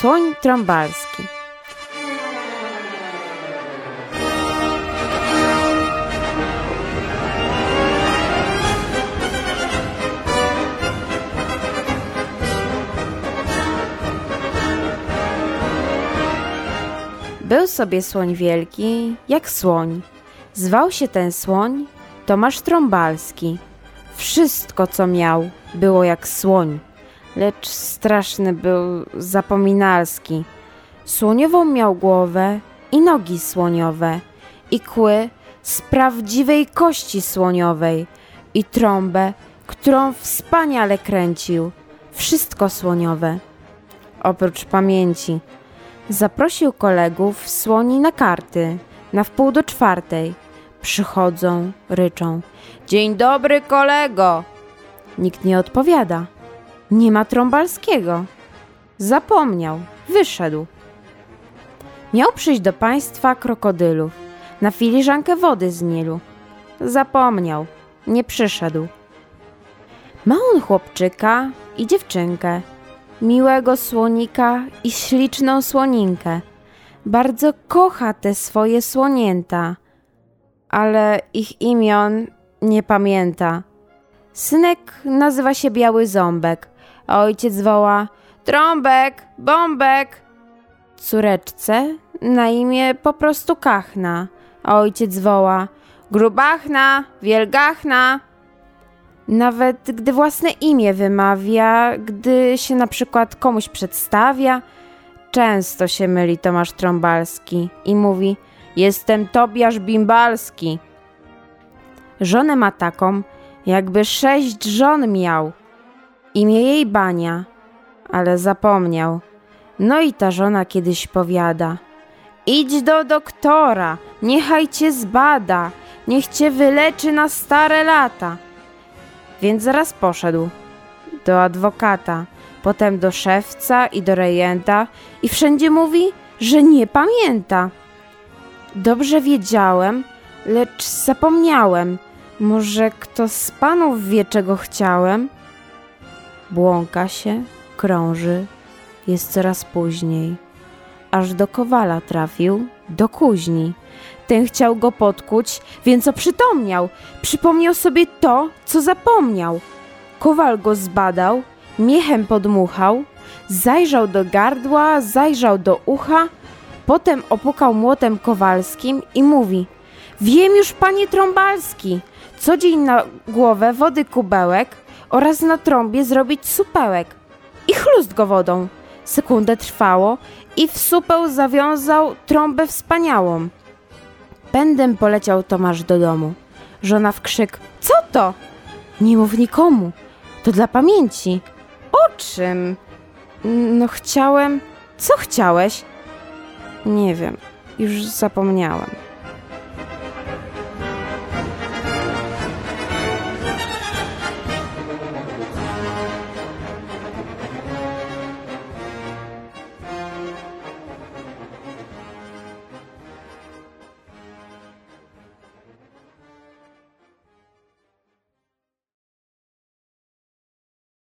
Słoń trąbalski. Był sobie słoń wielki, jak słoń. Zwał się ten słoń Tomasz Trąbalski. Wszystko, co miał, było jak słoń, lecz straszny był zapominalski. Słoniową miał głowę i nogi słoniowe, i kły z prawdziwej kości słoniowej, i trąbę, którą wspaniale kręcił. Wszystko słoniowe. Oprócz pamięci. Zaprosił kolegów słoni na karty, na wpół do czwartej. Przychodzą, ryczą. Dzień dobry, kolego! Nikt nie odpowiada. Nie ma Trąbalskiego. Zapomniał, wyszedł. Miał przyjść do państwa krokodylów na filiżankę wody z Nilu. Zapomniał, nie przyszedł. Ma on chłopczyka i dziewczynkę, miłego słonika i śliczną słoninkę. Bardzo kocha te swoje słonięta, ale ich imion nie pamięta. Synek nazywa się Biały Ząbek, ojciec woła Trąbek, Bombek. Córeczce na imię po prostu Kachna, ojciec woła Grubachna, Wielgachna. Nawet gdy własne imię wymawia, gdy się na przykład komuś przedstawia, często się myli Tomasz Trąbalski i mówi Jestem Tobiasz Bimbalski. Żonę ma taką, jakby sześć żon miał. Imię jej Bania, ale zapomniał. No i ta żona kiedyś powiada: Idź do doktora, niechaj cię zbada, niech cię wyleczy na stare lata. Więc zaraz poszedł do adwokata, potem do szewca i do rejenta i wszędzie mówi, że nie pamięta. Dobrze wiedziałem, lecz zapomniałem. Może kto z panów wie, czego chciałem? Błąka się, krąży, jest coraz później. Aż do kowala trafił, do kuźni. Ten chciał go podkuć, więc oprzytomniał. Przypomniał sobie to, co zapomniał. Kowal go zbadał, miechem podmuchał, zajrzał do gardła, zajrzał do ucha, potem opukał młotem kowalskim i mówi: Wiem już, panie Trąbalski, co dzień na głowę wody kubełek oraz na trąbie zrobić supełek. I chlust go wodą. Sekundę trwało i w supeł zawiązał trąbę wspaniałą. Pędem poleciał Tomasz do domu. Żona w krzyk: Co to? Nie mów nikomu. To dla pamięci. O czym? No chciałem. Co chciałeś? Nie wiem. Już zapomniałem.